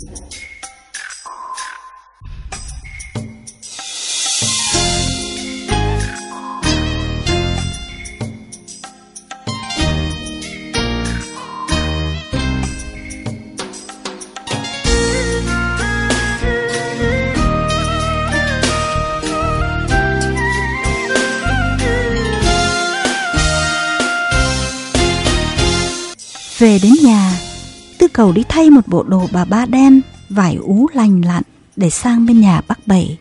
Về đến nhà, cầu đi thay một bộ đồ bà ba đen, vải ú lành lặn để sang bên nhà bác Bảy.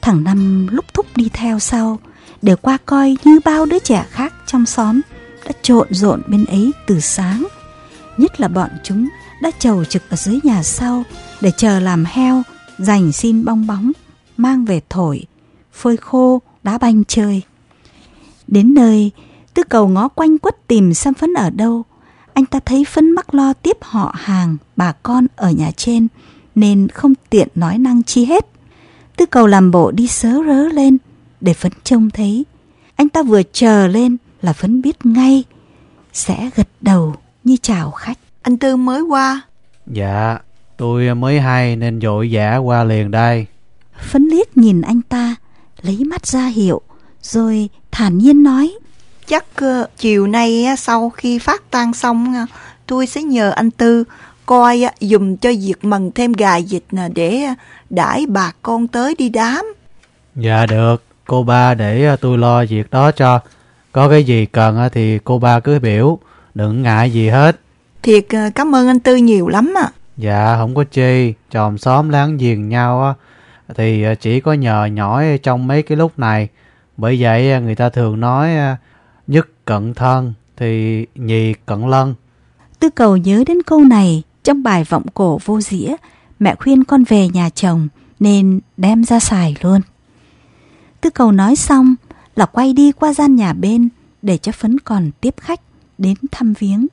Thằng Năm lúc thúc đi theo sau, để qua coi như bao đứa trẻ khác trong xóm đã trộn rộn bên ấy từ sáng. Nhất là bọn chúng đã chầu trực ở dưới nhà sau để chờ làm heo, dành xin bong bóng, mang về thổi, phơi khô, đá banh chơi. Đến nơi, tư cầu ngó quanh quất tìm xem phấn ở đâu, anh ta thấy Phấn mắc lo tiếp họ hàng, bà con ở nhà trên, nên không tiện nói năng chi hết. Tư cầu làm bộ đi sớ rớ lên, để Phấn trông thấy. Anh ta vừa chờ lên là Phấn biết ngay, sẽ gật đầu như chào khách. Anh Tư mới qua. Dạ, tôi mới hay nên vội vã qua liền đây. Phấn liếc nhìn anh ta, lấy mắt ra hiệu, rồi thản nhiên nói chắc uh, chiều nay sau khi phát tan xong uh, tôi sẽ nhờ anh Tư coi uh, dùm cho việc mần thêm gà vịt để đãi bà con tới đi đám. Dạ được, cô ba để tôi lo việc đó cho. Có cái gì cần thì cô ba cứ biểu, đừng ngại gì hết. Thiệt cảm ơn anh Tư nhiều lắm ạ. À. Dạ không có chi, chòm xóm láng giềng nhau á thì chỉ có nhờ nhỏi trong mấy cái lúc này. Bởi vậy người ta thường nói nhất cận thân thì nhì cận lân. Tư cầu nhớ đến câu này trong bài vọng cổ vô dĩa, mẹ khuyên con về nhà chồng nên đem ra xài luôn. Tư cầu nói xong là quay đi qua gian nhà bên để cho Phấn còn tiếp khách đến thăm viếng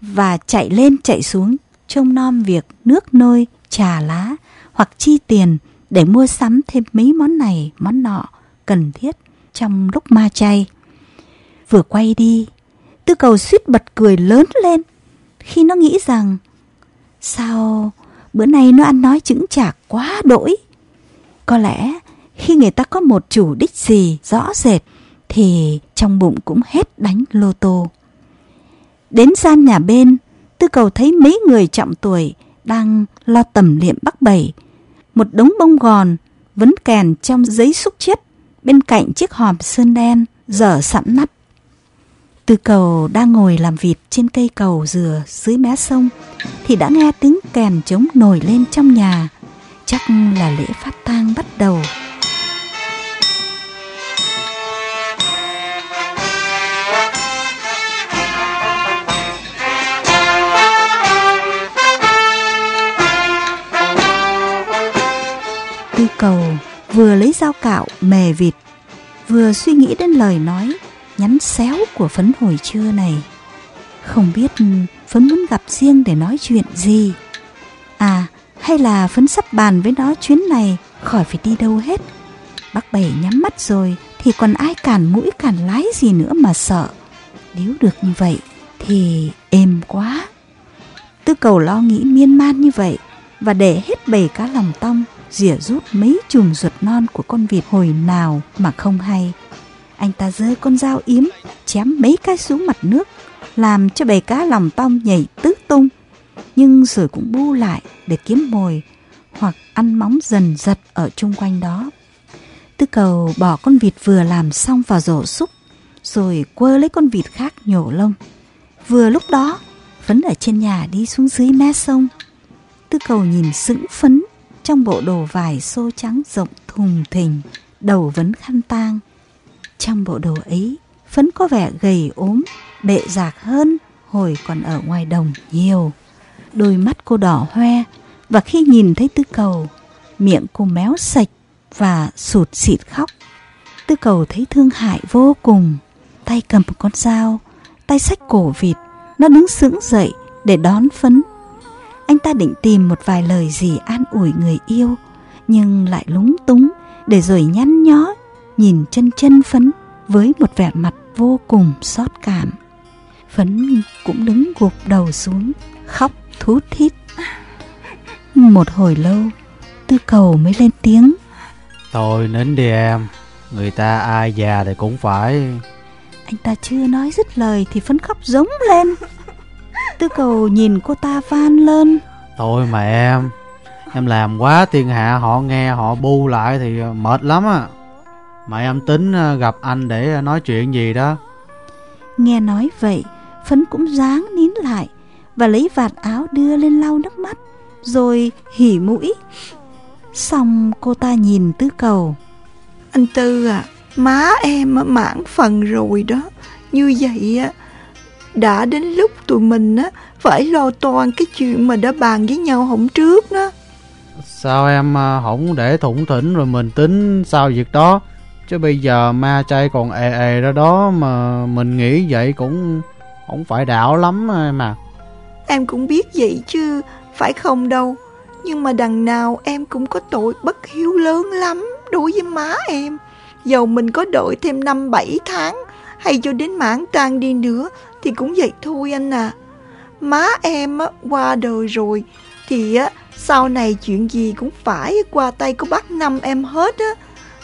và chạy lên chạy xuống trông nom việc nước nôi, trà lá hoặc chi tiền để mua sắm thêm mấy món này món nọ cần thiết trong lúc ma chay. Vừa quay đi, tư cầu suýt bật cười lớn lên khi nó nghĩ rằng sao bữa nay nó ăn nói chững chạc quá đỗi. Có lẽ khi người ta có một chủ đích gì rõ rệt thì trong bụng cũng hết đánh lô tô. Đến gian nhà bên, tư cầu thấy mấy người trọng tuổi đang lo tầm liệm bắc bảy. Một đống bông gòn vấn kèn trong giấy xúc chết bên cạnh chiếc hòm sơn đen dở sẵn nắp. Tư cầu đang ngồi làm vịt trên cây cầu dừa dưới mé sông thì đã nghe tiếng kèn trống nổi lên trong nhà. Chắc là lễ phát tang bắt đầu. Tư cầu vừa lấy dao cạo mè vịt, vừa suy nghĩ đến lời nói nhắn xéo của Phấn hồi trưa này. Không biết Phấn muốn gặp riêng để nói chuyện gì. À, hay là Phấn sắp bàn với nó chuyến này khỏi phải đi đâu hết. Bác Bảy nhắm mắt rồi thì còn ai cản mũi cản lái gì nữa mà sợ. Nếu được như vậy thì êm quá. Tư cầu lo nghĩ miên man như vậy và để hết bầy cá lòng tong rỉa rút mấy chùm ruột non của con vịt hồi nào mà không hay. Anh ta giơ con dao yếm chém mấy cái xuống mặt nước làm cho bầy cá lòng tong nhảy tứ tung nhưng rồi cũng bu lại để kiếm mồi hoặc ăn móng dần giật ở chung quanh đó. Tư cầu bỏ con vịt vừa làm xong vào rổ xúc rồi quơ lấy con vịt khác nhổ lông. Vừa lúc đó, Phấn ở trên nhà đi xuống dưới mé sông. Tư cầu nhìn sững phấn trong bộ đồ vải xô trắng rộng thùng thình, đầu vấn khăn tang. Trong bộ đồ ấy, Phấn có vẻ gầy ốm, bệ rạc hơn hồi còn ở ngoài đồng nhiều. Đôi mắt cô đỏ hoe và khi nhìn thấy tư cầu, miệng cô méo sạch và sụt xịt khóc. Tư cầu thấy thương hại vô cùng, tay cầm một con dao, tay xách cổ vịt, nó đứng sững dậy để đón Phấn. Anh ta định tìm một vài lời gì an ủi người yêu, nhưng lại lúng túng để rồi nhăn nhó nhìn chân chân Phấn với một vẻ mặt vô cùng xót cảm. Phấn cũng đứng gục đầu xuống, khóc thút thít. một hồi lâu Tư cầu mới lên tiếng. Thôi nín đi em Người ta ai già thì cũng phải. Anh ta chưa nói dứt lời Thì phấn khóc giống lên. Tư cầu nhìn cô ta van lên. Thôi mà em Em làm quá thiên hạ họ nghe họ bu lại thì mệt lắm á Mà em tính ờ, gặp anh để nói chuyện gì đó. Nghe nói vậy Phấn cũng dáng nín lại Và lấy vạt áo đưa lên lau nước mắt Rồi hỉ mũi. Xong cô ta nhìn tứ cầu. Anh Tư à Má em mãn phần rồi đó. Như vậy á Đã đến lúc tụi mình á Phải lo toan cái chuyện mà đã bàn với nhau hôm trước đó. Sao em ờ, không để thủng thỉnh rồi mình tính sao việc đó Chứ bây giờ ma chay còn ề ề ra đó mà mình nghĩ vậy cũng không phải đạo lắm mà. Em cũng biết vậy chứ, phải không đâu. Nhưng mà đằng nào em cũng có tội bất hiếu lớn lắm đối với má em. Dầu mình có đợi thêm năm bảy tháng hay cho đến mãn tang đi nữa thì cũng vậy thôi anh à. Má em qua đời rồi thì á, sau này chuyện gì cũng phải qua tay của bác năm em hết á.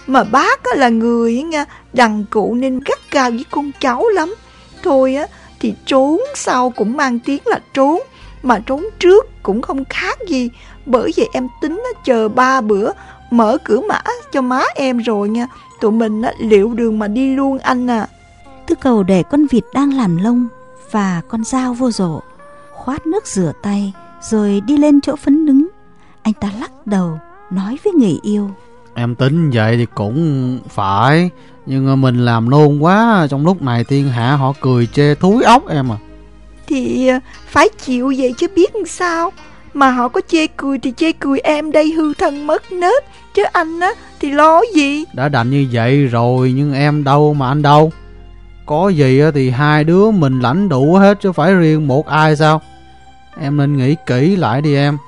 Mà bác á, là người nha, đằng cụ nên gắt cao với con cháu lắm. Thôi á, thì trốn sau cũng mang tiếng là trốn, mà trốn trước cũng không khác gì. Bởi vậy em tính á, chờ ba bữa mở cửa mã cho má em rồi nha. Tụi mình á, liệu đường mà đi luôn anh à. Tư cầu để con vịt đang làm lông và con dao vô rổ, khoát nước rửa tay rồi đi lên chỗ phấn đứng. Anh ta lắc đầu, nói với người yêu. Em tính vậy thì cũng phải. Nhưng mình làm nôn quá Trong lúc này thiên hạ họ cười chê thúi ốc em à. Thì à, phải chịu vậy chứ biết làm sao. Mà họ có chê cười thì chê cười em đây hư thân mất nết. Chứ anh á thì lo gì? Đã đành như vậy rồi Nhưng em đâu mà anh đâu. Có gì thì hai đứa mình lãnh đủ hết Chứ phải riêng một ai sao? Em nên nghĩ kỹ lại đi em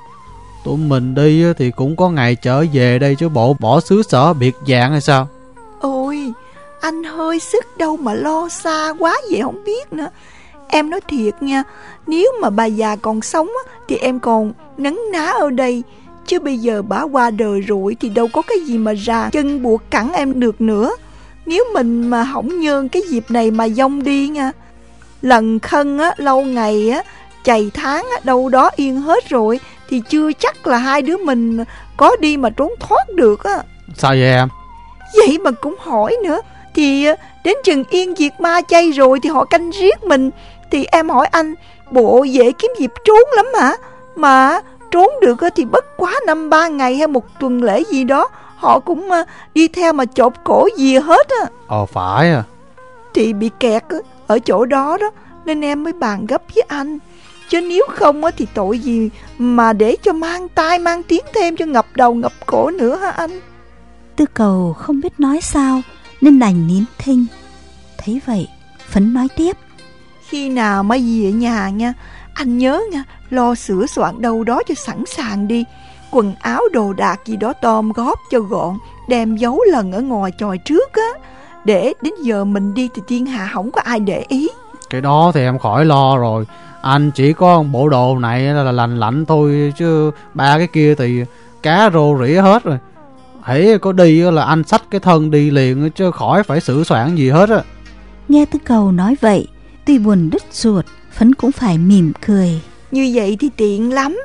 Tụi mình đi thì cũng có ngày trở về đây chứ bộ bỏ xứ sở biệt dạng hay sao? Ôi anh hơi sức đâu mà lo xa quá vậy không biết nữa. Em nói thiệt nha Nếu mà bà già còn sống Thì em còn nấn ná ở đây. Chứ bây giờ bà qua đời rồi Thì đâu có cái gì mà ra chân buộc cẳng em được nữa. Nếu mình mà hỏng nhơn cái dịp này mà dông đi nha. Lần khân á, lâu ngày á chày tháng á, đâu đó yên hết rồi thì chưa chắc là hai đứa mình có đi mà trốn thoát được á. Sao vậy em? Vậy mà cũng hỏi nữa. Thì ờ, đến chừng yên diệt ma chay rồi thì họ canh riết mình. Thì em hỏi anh, bộ dễ kiếm dịp trốn lắm hả? Mà trốn được thì bất quá năm ba ngày hay một tuần lễ gì đó. Họ cũng ờ, đi theo mà chộp cổ gì hết á. Ờ phải à. Thì bị kẹt ở chỗ đó đó. Nên em mới bàn gấp với anh. Chứ nếu không thì tội gì mà để cho mang tai mang tiếng thêm cho ngập đầu ngập cổ nữa hả anh? Tư cầu không biết nói sao nên đành nín thinh. Thấy vậy, Phấn nói tiếp. Khi nào mà ở nhà nha, anh nhớ nha, lo sửa soạn đâu đó cho sẵn sàng đi. Quần áo đồ đạc gì đó tôm góp cho gọn, đem giấu lần ở ngoài tròi trước á. Để đến giờ mình đi thì thiên hạ không có ai để ý. Cái đó thì em khỏi lo rồi anh chỉ có bộ đồ này là lành lạnh thôi chứ ba cái kia thì cá rô rỉ hết rồi. Hãy có đi là anh xách cái thân đi liền chứ khỏi phải xử soạn gì hết á. Nghe tư cầu nói vậy tuy buồn đứt ruột phấn cũng phải mỉm cười. Như vậy thì tiện lắm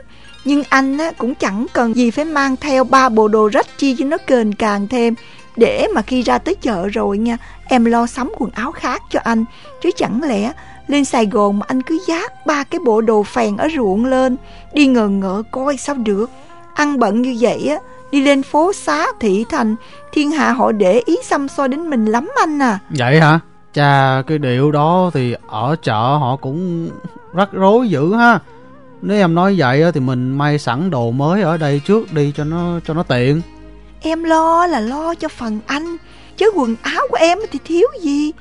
nhưng anh á, cũng chẳng cần gì phải mang theo ba bộ đồ rách chi cho nó kền càng thêm. Để mà khi ra tới chợ rồi nha em lo sắm quần áo khác cho anh chứ chẳng lẽ lên Sài Gòn mà anh cứ giác ba cái bộ đồ phèn ở ruộng lên Đi ngờ ngỡ coi sao được. Ăn bận như vậy á Đi lên phố xá thị thành Thiên hạ họ để ý xăm soi đến mình lắm anh à. Vậy hả? Chà cái điệu đó thì ở chợ họ cũng rắc rối dữ ha. Nếu em nói vậy thì mình may sẵn đồ mới ở đây trước đi cho nó cho nó tiện. Em lo là lo cho phần anh Chứ quần áo của em thì thiếu gì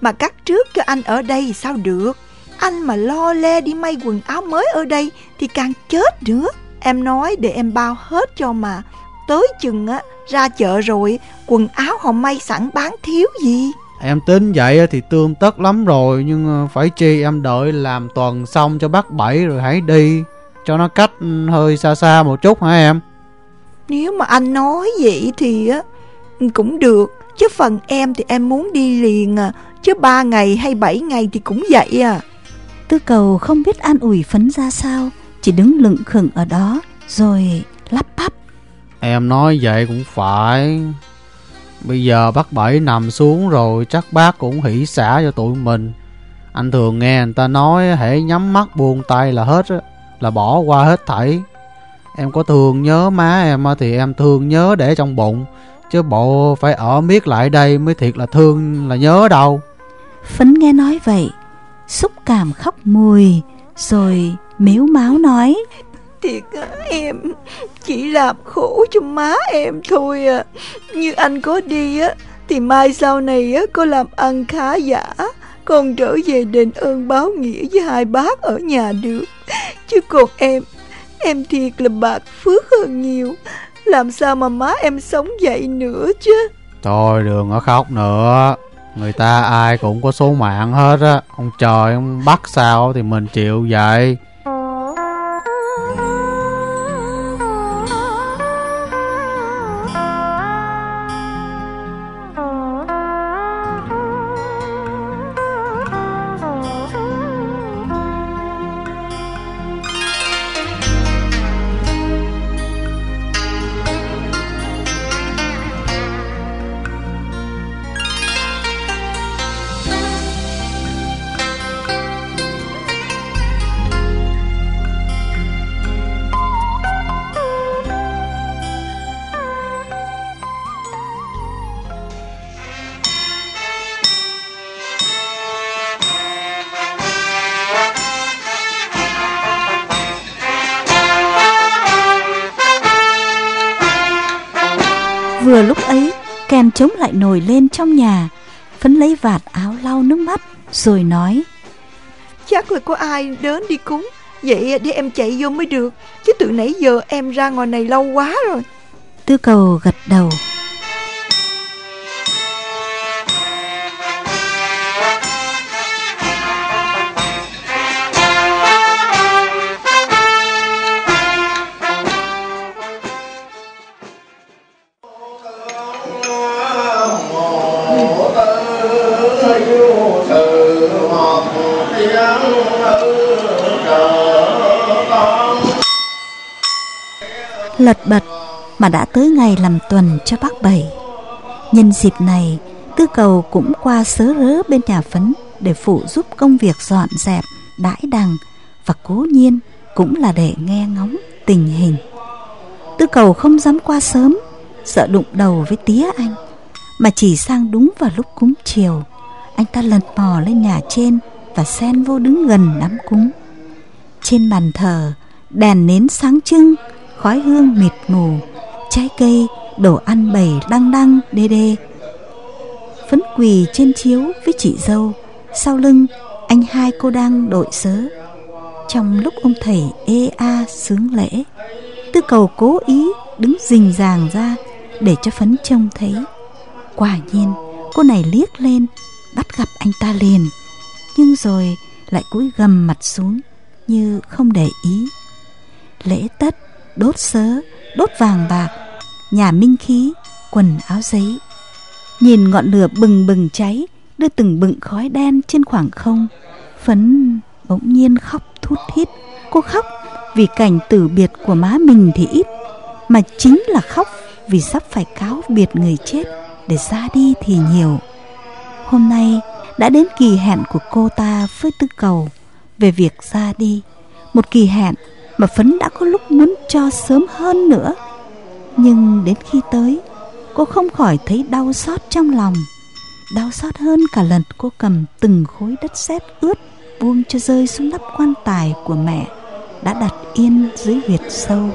mà cắt trước cho anh ở đây sao được? Anh mà lo le đi may quần áo mới ở đây Thì càng chết nữa. Em nói để em bao hết cho mà. Tới chừng á ra chợ rồi Quần áo họ may sẵn bán thiếu gì? Em tính vậy thì tương tất lắm rồi Nhưng ờ, phải chi em đợi làm tuần xong cho bác bảy rồi hãy đi. Cho nó cách hơi xa xa một chút hả em? Nếu mà anh nói vậy thì á cũng được, chứ phần em thì em muốn đi liền à, chứ ba ngày hay bảy ngày thì cũng vậy à. Tư cầu không biết an ủi phấn ra sao, chỉ đứng lững khừng ở đó rồi lắp bắp. Em nói vậy cũng phải. Bây giờ bác Bảy nằm xuống rồi chắc bác cũng hỉ xả cho tụi mình. Anh thường nghe người ta nói hãy nhắm mắt buông tay là hết là bỏ qua hết thảy. Em có thường nhớ má em thì em thương nhớ để trong bụng. Chứ bộ phải ở miết lại đây mới thiệt là thương là nhớ đâu. Phấn nghe nói vậy, xúc cảm khóc mùi, rồi mếu máu nói. Thiệt em chỉ làm khổ cho má em thôi à. Như anh có đi á, thì mai sau này á, có làm ăn khá giả. Con trở về đền ơn báo nghĩa với hai bác ở nhà được. Chứ còn em, em thiệt là bạc phước hơn nhiều. Làm sao mà má em sống vậy nữa chứ? Thôi đừng có khóc nữa. Người ta ai cũng có số mạng hết á. Ông trời, ông bắt sao thì mình chịu vậy? Nổi lên trong nhà. Phấn lấy vạt áo lau nước mắt, rồi nói. Chắc là có ai đến đi cúng, vậy để em chạy vô mới được. Chứ từ nãy giờ em ra ngoài này lâu quá rồi. Tư cầu gật đầu. Lật bật mà đã tới ngày làm tuần cho bác Bảy. Nhân dịp này, Tư Cầu cũng qua sớ rớ bên nhà phấn để phụ giúp công việc dọn dẹp, đãi đằng và cố nhiên cũng là để nghe ngóng tình hình. Tư Cầu không dám qua sớm, sợ đụng đầu với tía anh, mà chỉ sang đúng vào lúc cúng chiều. Anh ta lật mò lên nhà trên và xen vô đứng gần đám cúng. Trên bàn thờ, đèn nến sáng trưng khói hương mịt mù, trái cây, đồ ăn bày đăng đăng đê đê. Phấn quỳ trên chiếu với chị dâu, sau lưng anh hai cô đang đội sớ. Trong lúc ông thầy ê a sướng lễ, tư cầu cố ý đứng rình ràng ra để cho Phấn trông thấy. Quả nhiên, cô này liếc lên, bắt gặp anh ta liền, nhưng rồi lại cúi gầm mặt xuống như không để ý. Lễ tất đốt sớ, đốt vàng bạc, nhà minh khí, quần áo giấy. Nhìn ngọn lửa bừng bừng cháy, đưa từng bựng khói đen trên khoảng không. Phấn bỗng nhiên khóc thút thít. Cô khóc vì cảnh tử biệt của má mình thì ít, mà chính là khóc vì sắp phải cáo biệt người chết để ra đi thì nhiều. Hôm nay đã đến kỳ hẹn của cô ta với tư cầu về việc ra đi. Một kỳ hẹn mà Phấn đã có lúc muốn cho sớm hơn nữa. Nhưng đến khi tới, cô không khỏi thấy đau xót trong lòng. Đau xót hơn cả lần cô cầm từng khối đất sét ướt buông cho rơi xuống nắp quan tài của mẹ đã đặt yên dưới huyệt sâu.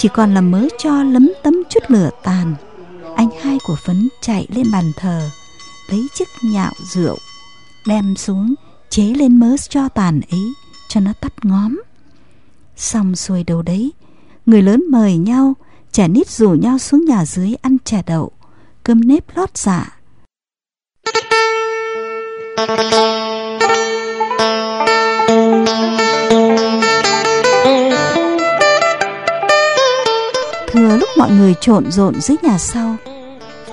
Chỉ còn là mớ cho lấm tấm chút lửa tàn. Anh hai của Phấn chạy lên bàn thờ, Lấy chiếc nhạo rượu, Đem xuống, chế lên mớ cho tàn ấy, Cho nó tắt ngóm. Xong xuôi đâu đấy, Người lớn mời nhau Trẻ nít rủ nhau xuống nhà dưới ăn chè đậu, Cơm nếp lót dạ. Thừa lúc mọi người trộn rộn dưới nhà sau,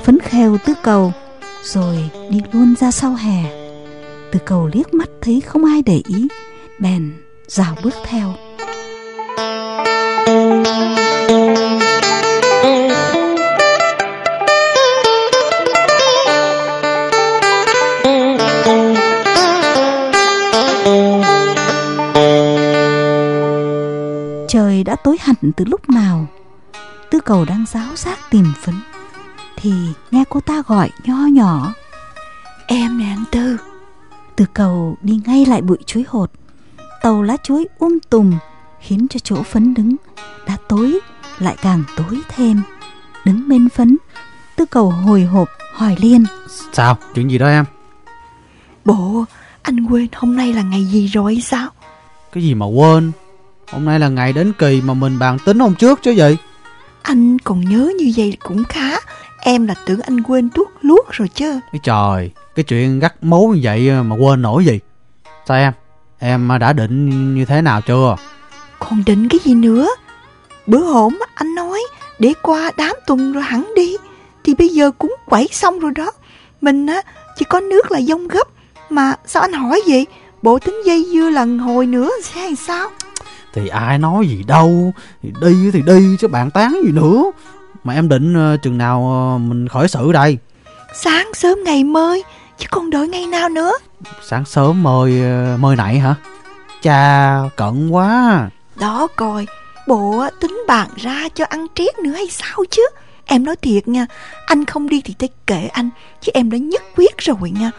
Phấn khêu tư cầu, Rồi đi luôn ra sau hè. Tư cầu liếc mắt thấy không ai để ý, Bèn rào bước theo. Trời đã tối hẳn từ lúc nào Tư cầu đang giáo giác tìm phấn Thì nghe cô ta gọi nho nhỏ Em nè anh Tư Tư cầu đi ngay lại bụi chuối hột Tàu lá chuối um tùm Khiến cho chỗ phấn đứng Đã tối lại càng tối thêm Đứng bên phấn Tư cầu hồi hộp hỏi liên Sao? Chuyện gì đó em? Bộ anh quên hôm nay là ngày gì rồi sao Cái gì mà quên? Hôm nay là ngày đến kỳ mà mình bàn tính hôm trước chứ gì? Anh còn nhớ như vậy cũng khá. Em là tưởng anh quên tuốt luốt rồi chứ. Trời, cái chuyện gắt mố như vậy mà quên nổi gì? Sao em? Em đã định như thế nào chưa? Còn định cái gì nữa? Bữa hổm anh nói Để qua đám tuần rồi hẳn đi. Thì bây giờ cũng quẩy xong rồi đó. Mình á chỉ có nước là dông gấp. Mà sao anh hỏi vậy? Bộ tính dây dưa lần hồi nữa sẽ hay sao Thì ai nói gì đâu Thì đi thì đi chứ bạn tán gì nữa. Mà em định ờ, chừng nào ờ, mình khởi sự đây? Sáng sớm ngày mơi Chứ còn đợi ngày nào nữa? Sáng sớm mời ờ, mời nãy hả? Cha cận quá. Đó coi Bộ tính bàn ra cho ăn triết nữa hay sao chứ? Em nói thiệt nha Anh không đi thì tới kệ anh Chứ em đã nhất quyết rồi nha.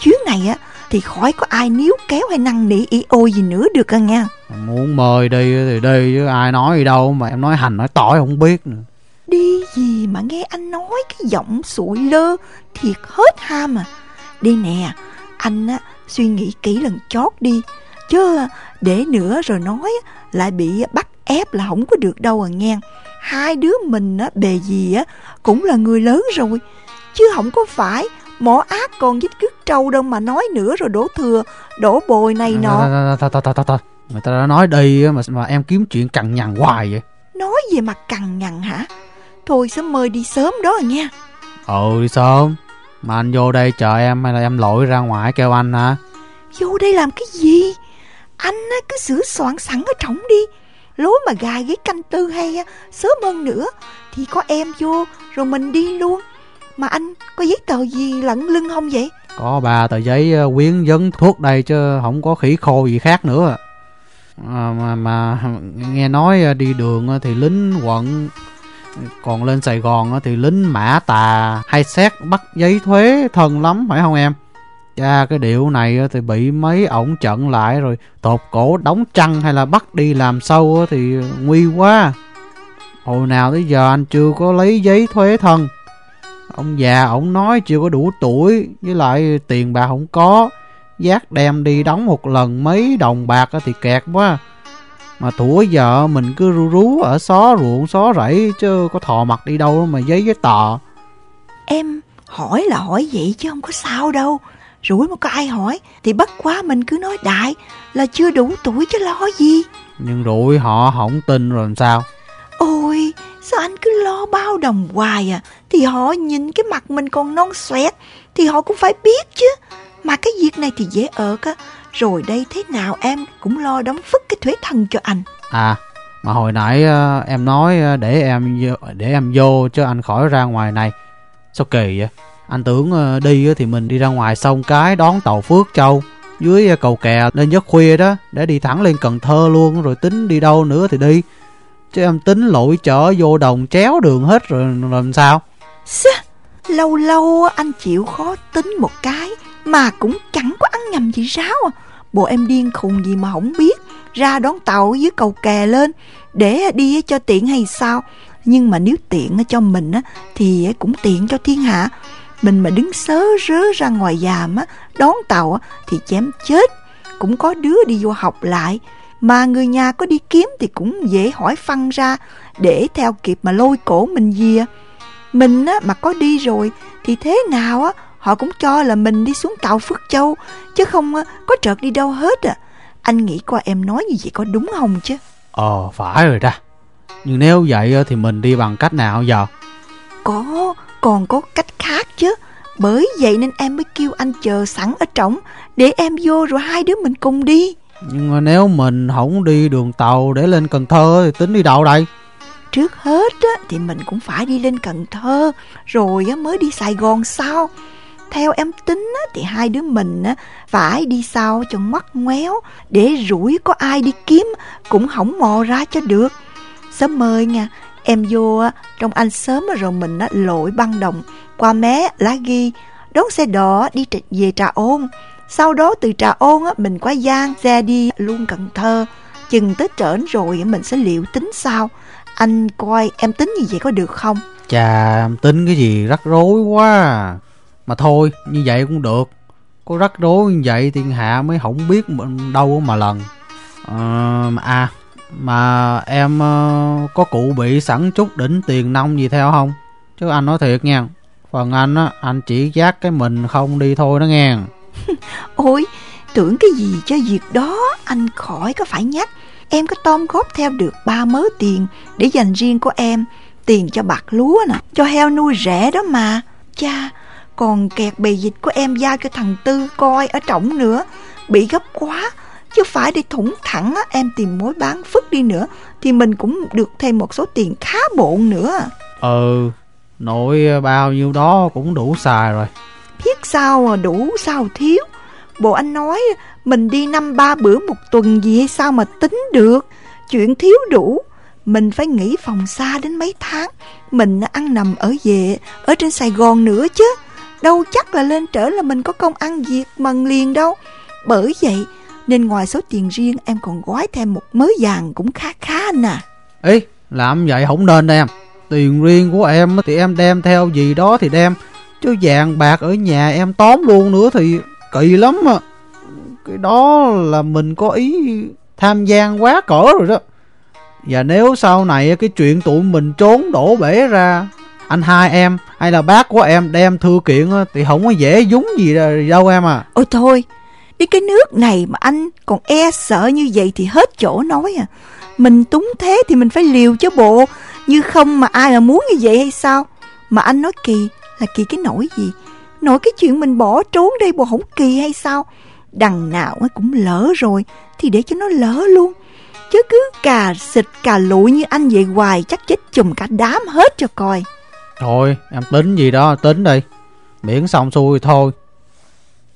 Chuyến này á thì khỏi có ai níu kéo hay năn nỉ ý ôi gì nữa được à nha. Muốn mời đi thì đi chứ ai nói gì đâu Mà em nói hành nói tỏi không biết nữa. Đi gì mà nghe anh nói cái giọng sụi lơ Thiệt hết ham à Đi nè Anh á suy nghĩ kỹ lần chót đi. Chứ để nữa rồi nói lại bị bắt ép là không có được đâu à nghe Hai đứa mình á bề gì á cũng là người lớn rồi. Chứ không có phải mỏ ác còn dít cứt trâu đâu mà nói nữa rồi đổ thừa đổ bồi này nọ. Thôi thôi thôi thôi thôi Người ta đã nói á, mà mà em kiếm chuyện cằn nhằn hoài vậy. Nói về mặt cằn nhằn hả? Thôi sớm mời đi sớm đó à nha. Ừ đi sớm. Mà anh vô đây chờ em hay là em lội ra ngoài kêu anh hả? Vô đây làm cái gì? Anh á, cứ sửa soạn sẵn ở trỏng đi. Lối mà gài ghế canh tư hay á, sớm hơn nữa. Thì có em vô rồi mình đi luôn. Mà anh có giấy tờ gì lận lưng không vậy có ba tờ giấy ờ, quyến vấn thuốc đây chứ không có khỉ khô gì khác nữa. À, mà, mà nghe nói ờ, đi đường ờ, thì lính quận còn lên Sài Gòn thì lính mã tà hay xét bắt giấy thuế thân lắm phải không em? Cha cái điệu này thì bị mấy ổng trận lại rồi tột cổ đóng trăng hay là bắt đi làm sâu thì nguy quá. Hồi nào tới giờ anh chưa có lấy giấy thuế thân ông già ổng nói chưa có đủ tuổi với lại tiền bạc không có. Giác đem đi đóng một lần mấy đồng bạc thì kẹt quá. Mà tuổi giờ mình cứ ru rú ở xó ruộng xó rẫy chứ có thò mặt đi đâu mà giấy giấy tờ. Em hỏi là hỏi vậy chứ không có sao đâu. Rủi mà có ai hỏi Thì bất quá mình cứ nói đại Là chưa đủ tuổi chứ lo gì. Nhưng rủi họ không tin rồi làm sao? Ôi sao anh cứ lo bao đồng hoài à? Thì họ nhìn cái mặt mình còn non xoẹt Thì họ cũng phải biết chứ. Mà cái việc này thì dễ ợt á. Rồi đây thế nào em cũng lo đóng phức cái thuế thân cho anh. À mà hồi nãy uh, em nói uh, để em vô, để em vô chứ anh khỏi ra ngoài này. Sao kỳ vậy? Anh tưởng uh, đi thì mình đi ra ngoài sông cái đón tàu phước châu. Dưới cầu kè lên giấc khuya đó để đi thẳng lên cần thơ luôn rồi tính đi đâu nữa thì đi chứ em tính lội chở vô đồng chéo đường hết rồi làm sao? Xá, lâu lâu anh chịu khó tính một cái Mà cũng chẳng có ăn nhầm gì ráo à. Bộ em điên khùng gì mà không biết Ra đón tàu dưới cầu kè lên để đi cho tiện hay sao. Nhưng mà nếu tiện cho mình á thì cũng tiện cho thiên hạ. Mình mà đứng sớ rớ ra ngoài giàm á đón tàu á thì chém chết. Cũng có đứa đi vô học lại mà người nhà có đi kiếm thì cũng dễ hỏi phăng ra để theo kịp mà lôi cổ mình về mình á mà có đi rồi thì thế nào á họ cũng cho là mình đi xuống tàu Phước Châu chứ không á, có trợt đi đâu hết à. Anh nghĩ coi em nói như vậy có đúng không chứ? Ờ phải rồi ta Nhưng nếu vậy thì mình đi bằng cách nào giờ? Có Còn có cách khác chứ. Bởi vậy nên em mới kêu anh chờ sẵn ở trỏng Để em vô rồi hai đứa mình cùng đi nhưng mà nếu mình không đi đường tàu để lên Cần Thơ thì tính đi đâu đây Trước hết á, thì mình cũng phải đi lên Cần Thơ Rồi á, mới đi Sài Gòn sau theo em tính á, thì hai đứa mình á, phải đi sau cho mắt ngoéo để rủi có ai đi kiếm cũng không mò ra cho được. Sớm mời nha, em vô á, trong anh sớm rồi mình á, lội băng đồng qua mé lá ghi đón xe đỏ đi về Trà Ôn. Sau đó từ Trà Ôn á, mình qua Giang xe đi luôn Cần Thơ. Chừng tới trển rồi mình sẽ liệu tính sao. Anh coi em tính như vậy có được không? Chà, em tính cái gì rắc rối quá. À. Mà thôi như vậy cũng được Có rắc rối như vậy thiên hạ mới không biết đâu mà lần à, À mà em ờ, có cụ bị sẵn chút đỉnh tiền nông gì theo không Chứ anh nói thiệt nha Phần anh á anh chỉ giác cái mình không đi thôi đó nghe Ôi tưởng cái gì cho việc đó anh khỏi có phải nhắc. Em có tom góp theo được ba mớ tiền Để dành riêng của em Tiền cho bạc lúa nè Cho heo nuôi rẻ đó mà. Cha còn kẹt bề dịch của em giao cho thằng Tư coi ở trọng nữa. Bị gấp quá Chứ phải đi thủng thẳng á, em tìm mối bán phức đi nữa Thì mình cũng được thêm một số tiền khá bộn nữa. Ừ Nội bao nhiêu đó cũng đủ xài rồi. Biết sao mà đủ sao thiếu? Bộ anh nói, mình đi năm ba bữa một tuần gì hay sao mà tính được? Chuyện thiếu đủ. Mình phải nghỉ phòng xa đến mấy tháng. Mình ăn nằm ở về Ở trên Sài Gòn nữa chứ. Đâu chắc là lên trở là mình có công ăn việc mần liền đâu. Bởi vậy, nên ngoài số tiền riêng, em còn gói thêm một mớ vàng cũng khá khá nè à. Làm vậy không nên em. Tiền riêng của em thì em đem theo gì đó thì đem. Chứ vàng bạc ở nhà em tóm luôn nữa thì kỳ lắm à Cái đó là mình có ý tham gian quá cỡ rồi đó. Và nếu sau này cái chuyện tụi mình trốn đổ bể ra, anh hai em hay là bác của em đem thư kiện thì không có dễ dúng gì đâu em à. Ôi thôi, đi cái nước này mà anh còn e sợ như vậy thì hết chỗ nói à. Mình túng thế thì mình phải liều chứ bộ, như không mà ai mà muốn như vậy hay sao? Mà anh nói kỳ là kỳ cái nỗi gì? Nỗi cái chuyện mình bỏ trốn đây bộ không kỳ hay sao? Đằng nào cũng lỡ rồi thì để cho nó lỡ luôn. Chứ cứ cà xịt cà lụi như anh vậy hoài chắc chết chùm cả đám hết cho coi. Thôi em tính gì đó tính đi. Miễn xong xuôi thôi.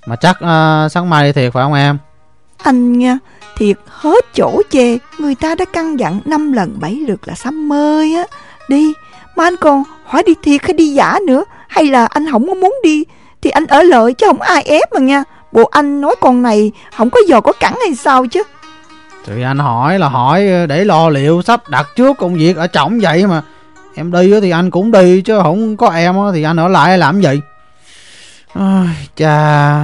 Mà chắc uh, sáng mai thiệt phải không em? Anh nha Thiệt hết chỗ chê. Người ta đã căn dặn năm lần bảy lượt là sắm mơi á. Đi Mà anh còn hỏi đi thiệt hay đi giả nữa Hay là anh không có muốn đi Thì anh ở lợi chứ không ai ép mà nha. Bộ anh nói con này Không có giò có cẳng hay sao chứ? Thì anh hỏi là hỏi để lo liệu sắp đặt trước công việc ở trọng vậy mà. Em đi thì anh cũng đi chứ không có em thì anh ở lại làm gì? À, Chà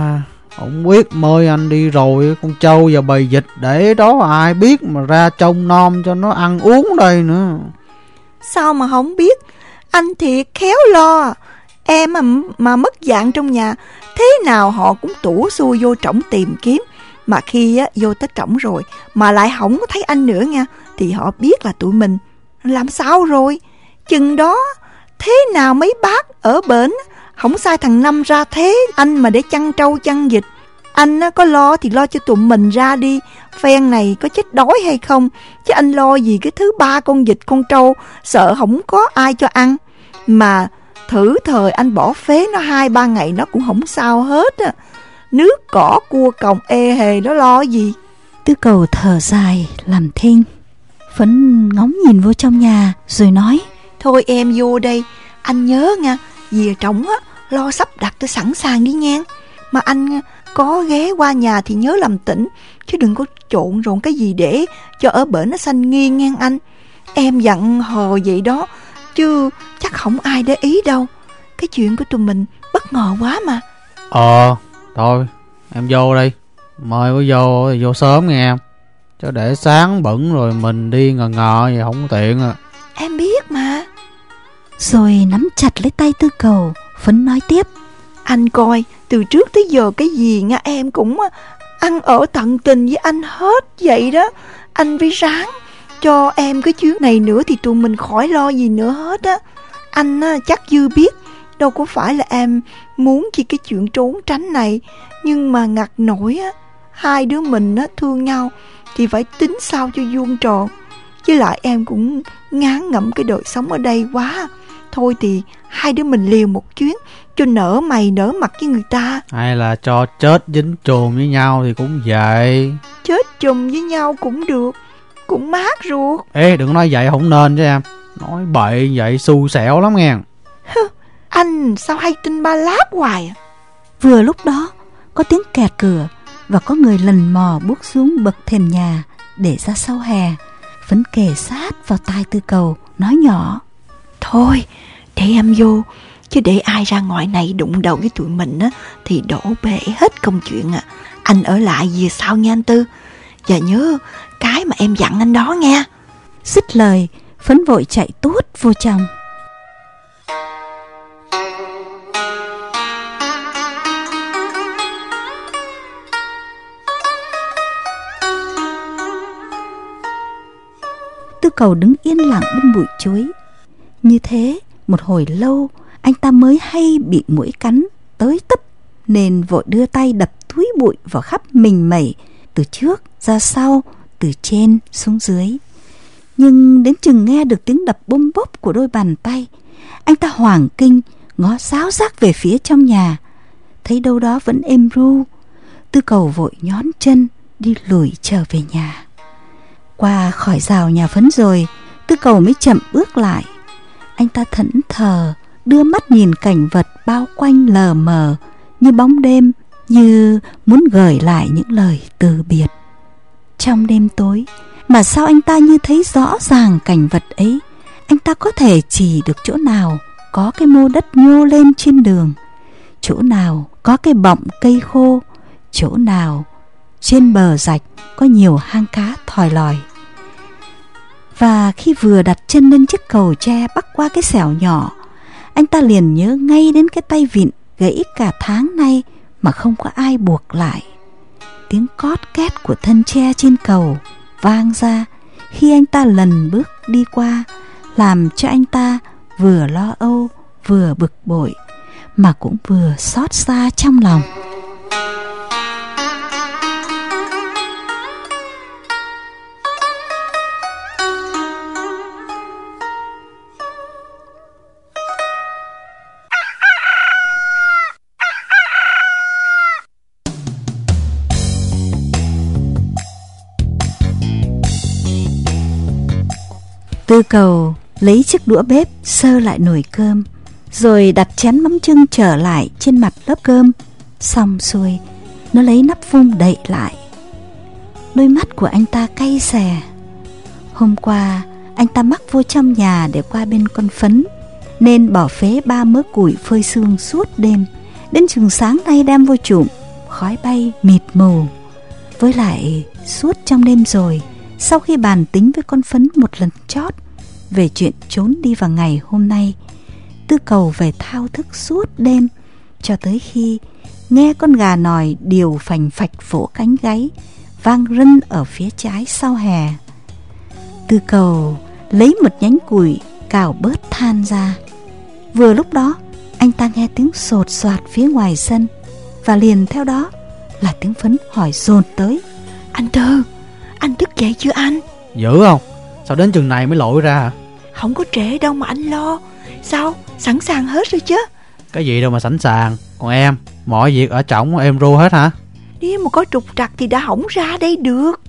Không biết mời anh đi rồi Con trâu và bầy dịch Để đó ai biết mà ra trông nom cho nó ăn uống đây nữa. Sao mà không biết? Anh thiệt khéo lo Em mà, mà mất dạng trong nhà Thế nào họ cũng tủ xuôi vô trỏng tìm kiếm. Mà khi á, vô tới trỏng rồi Mà lại không thấy anh nữa nha Thì họ biết là tụi mình. Làm sao rồi? Chừng đó Thế nào mấy bác ở bển? Không sai thằng Năm ra thế Anh mà để chăn trâu chăn dịch Anh có lo thì lo cho tụi mình ra đi. Phen này có chết đói hay không? Chứ anh lo gì cái thứ ba con dịch con trâu Sợ không có ai cho ăn. Mà thử thời anh bỏ phế nó hai ba ngày Nó cũng không sao hết à Nước cỏ cua còng ê hề nó lo gì? Tư cầu thở dài làm thinh. Phấn ngóng nhìn vô trong nhà Rồi nói Thôi em vô đây Anh nhớ nha Dìa trống á Lo sắp đặt tôi sẵn sàng đi nha. Mà anh có ghé qua nhà thì nhớ làm tỉnh Chứ đừng có trộn rộn cái gì để Cho ở bển nó xanh nghiêng ngang anh. Em dặn hò vậy đó Chứ chắc không ai để ý đâu. Cái chuyện của tụi mình bất ngờ quá mà. Ờ Thôi em vô đi Mời có vô thì vô sớm nghe em. Chứ để sáng bẩn rồi mình đi ngờ ngờ vậy không tiện à Em biết mà. Rồi nắm chặt lấy tay tư cầu Phấn nói tiếp. Anh coi từ trước tới giờ cái gì nha em cũng ăn ở tận tình với anh hết vậy đó. Anh với ráng cho em cái chuyến này nữa thì tụi mình khỏi lo gì nữa hết á. Anh á, chắc dư biết Đâu có phải là em muốn chi cái chuyện trốn tránh này. Nhưng mà ngặt nổi á Hai đứa mình á, thương nhau Thì phải tính sao cho vuông tròn. Chứ lại em cũng ngán ngẩm cái đời sống ở đây quá. Thôi thì hai đứa mình liều một chuyến Cho nở mày nở mặt với người ta. Hay là cho chết dính chùm với nhau thì cũng vậy. Chết chùm với nhau cũng được Cũng mát ruột. Ê đừng nói vậy không nên chứ em. Nói bậy vậy xui xẻo lắm nghe. Anh sao hay tin ba láp hoài à? Vừa lúc đó Có tiếng kẹt cửa Và có người lần mò bước xuống bậc thềm nhà Để ra sau hè Phấn kề sát vào tai tư cầu Nói nhỏ. Thôi để em vô Chứ để ai ra ngoài này đụng đầu với tụi mình á Thì đổ bể hết công chuyện à. Anh ở lại về sau nha anh Tư. Và nhớ cái mà em dặn anh đó nghe. Dứt lời, Phấn vội chạy tuốt vô trong. Tư cầu đứng yên lặng bên bụi chuối. Như thế, một hồi lâu, Anh ta mới hay bị mũi cắn Tới tấp, Nên vội đưa tay đập túi bụi vào khắp mình mẩy Từ trước, ra sau từ trên xuống dưới. Nhưng đến chừng nghe được tiếng đập bôm bốp của đôi bàn tay, Anh ta hoảng kinh, Ngó sáo rác về phía trong nhà. Thấy đâu đó vẫn êm ru, Tư cầu vội nhón chân Đi lùi trở về nhà. Qua khỏi rào nhà phấn rồi, Tư cầu mới chậm bước lại. Anh ta thẫn thờ, Đưa mắt nhìn cảnh vật bao quanh lờ mờ, Như bóng đêm, Như muốn gửi lại những lời từ biệt. Trong đêm tối Mà sao anh ta như thấy rõ ràng cảnh vật ấy Anh ta có thể chỉ được chỗ nào Có cái mô đất nhô lên trên đường Chỗ nào có cái bọng cây khô Chỗ nào trên bờ rạch có nhiều hang cá thòi lòi. Và khi vừa đặt chân lên chiếc cầu tre bắc qua cái xẻo nhỏ, anh ta liền nhớ ngay đến cái tay vịn gãy cả tháng nay mà không có ai buộc lại. Tiếng cót két của thân tre trên cầu vang ra khi anh ta lần bước đi qua, làm cho anh ta vừa lo âu vừa bực bội mà cũng vừa xót xa trong lòng. Tư cầu lấy chiếc đũa bếp sơ lại nồi cơm, Rồi đặt chén mắm trưng trở lại trên mặt lớp cơm. Xong xuôi, Nó lấy nắp vung đậy lại. Đôi mắt của anh ta cay xè. Hôm qua, Anh ta mắc vô trong nhà để qua bên con phấn, Nên bỏ phế ba mớ củi phơi xương suốt đêm. Đến chừng sáng nay đem vô trụm, Khói bay mịt mù. Với lại, suốt trong đêm rồi sau khi bàn tính với con phấn một lần chót về chuyện trốn đi vào ngày hôm nay, tư cầu về thao thức suốt đêm cho tới khi nghe con gà nòi điều phành phạch vỗ cánh gáy vang rân ở phía trái sau hè. Tư cầu lấy một nhánh củi cào bớt than ra. Vừa lúc đó, anh ta nghe tiếng sột soạt phía ngoài sân và liền theo đó là tiếng phấn hỏi dồn tới. Anh Tư, anh thức dậy chưa anh? Dữ không? Sao đến chừng này mới lội ra hả? Không có trễ đâu mà anh lo. Sao? Sẵn sàng hết rồi chứ. Cái gì đâu mà sẵn sàng. Còn em Mọi việc ở trọng em ru hết hả? Nếu mà có trục trặc thì đã hỏng ra đây được.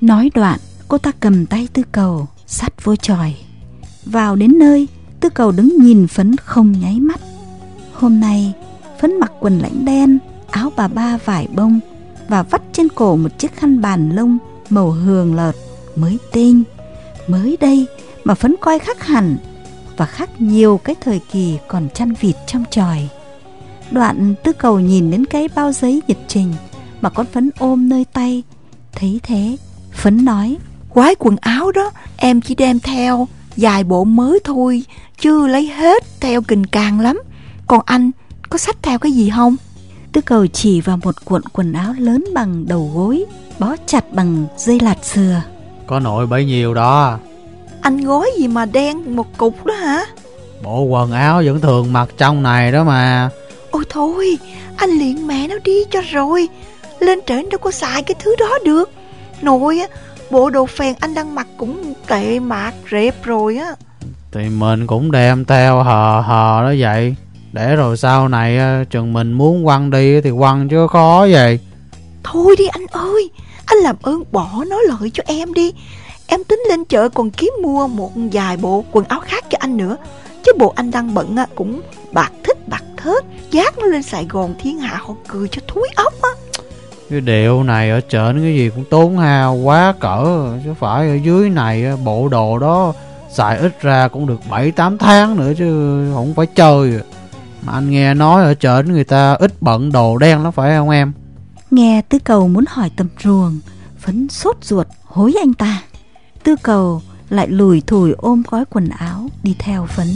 Nói đoạn Cô ta cầm tay tư cầu Sắt vô tròi Vào đến nơi Tư cầu đứng nhìn Phấn không nháy mắt. Hôm nay Phấn mặc quần lãnh đen Áo bà ba vải bông Và vắt trên cổ một chiếc khăn bàn lông màu hường lợt mới tinh mới đây mà Phấn coi khác hẳn và khác nhiều cái thời kỳ còn chăn vịt trong tròi. Đoạn tư cầu nhìn đến cái bao giấy nhiệt trình mà con Phấn ôm nơi tay. Thấy thế, Phấn nói Quái quần áo đó em chỉ đem theo vài bộ mới thôi Chưa lấy hết theo kình càng lắm Còn anh có sách theo cái gì không? Tư cầu chỉ vào một cuộn quần áo lớn bằng đầu gối Bó chặt bằng dây lạt dừa Có nội bấy nhiêu đó? Anh gói gì mà đen một cục đó hả? Bộ quần áo vẫn thường mặc trong này đó mà. Ôi thôi Anh liền mẹ nó đi cho rồi. Lên trển đâu có xài cái thứ đó được. Nội á Bộ đồ phèn anh đang mặc cũng tệ mạc rệp rồi á. Thì mình cũng đem theo hờ hờ đó vậy. Để rồi sau này chừng mình muốn quăng đi thì quăng chứ khó vậy. Thôi đi anh ơi anh làm ơn bỏ nó lợi cho em đi. Em tính lên chợ còn kiếm mua một vài bộ quần áo khác cho anh nữa. Chứ bộ anh đang bận cũng bạc thích, bạc thớt. Giác nó lên Sài Gòn, thiên hạ, họ cười cho thúi ốc á. Cái điệu này ở trển cái gì cũng tốn hao quá cỡ. Chứ phải ở dưới này, bộ đồ đó xài ít ra cũng được 7-8 tháng nữa chứ không phải chơi. Mà anh nghe nói ở chợ người ta ít bận đồ đen lắm, phải không em? Nghe tư cầu muốn hỏi tầm ruồng phấn sốt ruột, hối anh ta. Tư cầu lại lùi thủi ôm gói quần áo, đi theo phấn.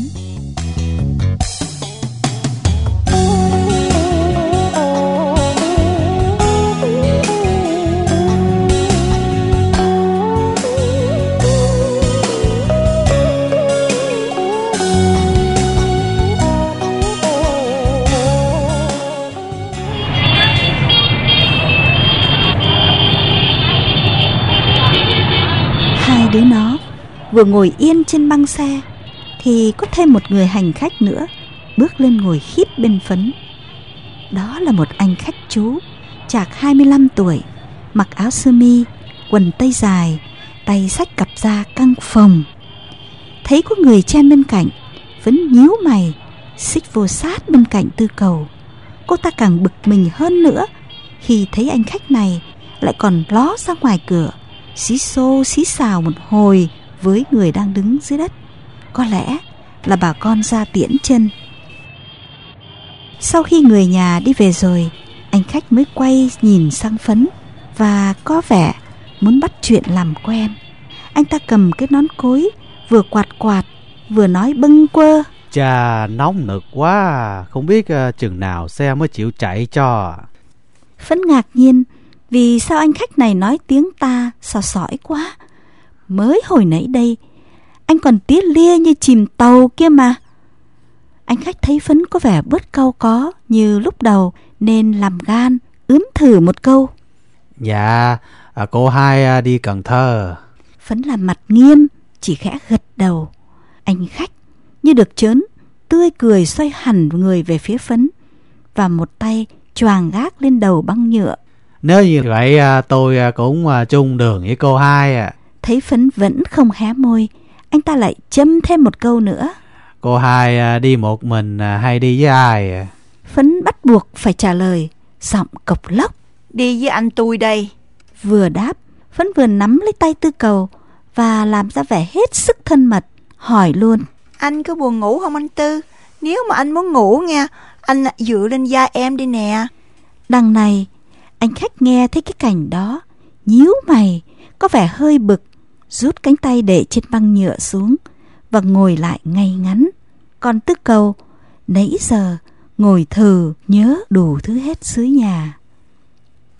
Vừa ngồi yên trên băng xe thì có thêm một người hành khách nữa bước lên ngồi khít bên phấn. Đó là một anh khách chú, chạc 25 tuổi, mặc áo sơ mi, quần tây dài, tay sách cặp da căng phồng. Thấy có người chen bên cạnh, vẫn nhíu mày, xích vô sát bên cạnh tư cầu. Cô ta càng bực mình hơn nữa khi thấy anh khách này lại còn ló ra ngoài cửa xí xô xí xào một hồi với người đang đứng dưới đất. Có lẽ là bà con ra tiễn chân. Sau khi người nhà đi về rồi, anh khách mới quay nhìn sang phấn và có vẻ muốn bắt chuyện làm quen. Anh ta cầm cái nón cối, vừa quạt quạt, vừa nói bâng quơ. Chà, nóng nực quá, không biết uh, chừng nào xe mới chịu chạy cho. Phấn ngạc nhiên vì sao anh khách này nói tiếng ta sao sỏi quá Mới hồi nãy đây. Anh còn tía lia như chìm tàu kia mà. Anh khách thấy Phấn có vẻ bớt câu có Như lúc đầu Nên làm gan Ướm thử một câu. Dạ à, Cô hai à, đi Cần Thơ. Phấn làm mặt nghiêm Chỉ khẽ gật đầu. Anh khách như được chớn Tươi cười xoay hẳn người về phía Phấn Và một tay choàng gác lên đầu băng nhựa. Nếu như vậy à, tôi à, cũng chung đường với cô hai à. Thấy Phấn vẫn không hé môi, anh ta lại châm thêm một câu nữa. Cô hai đi một mình hay đi với ai? Phấn bắt buộc phải trả lời, giọng cộc lốc. Đi với anh tôi đây. Vừa đáp, Phấn vừa nắm lấy tay tư cầu và làm ra vẻ hết sức thân mật, hỏi luôn. Anh có buồn ngủ không anh Tư? Nếu mà anh muốn ngủ nha, anh dựa lên da em đi nè. Đằng này, anh khách nghe thấy cái cảnh đó, nhíu mày, có vẻ hơi bực, rút cánh tay để trên băng nhựa xuống và ngồi lại ngay ngắn. Còn tư cầu, nãy giờ ngồi thừ nhớ đủ thứ hết dưới nhà.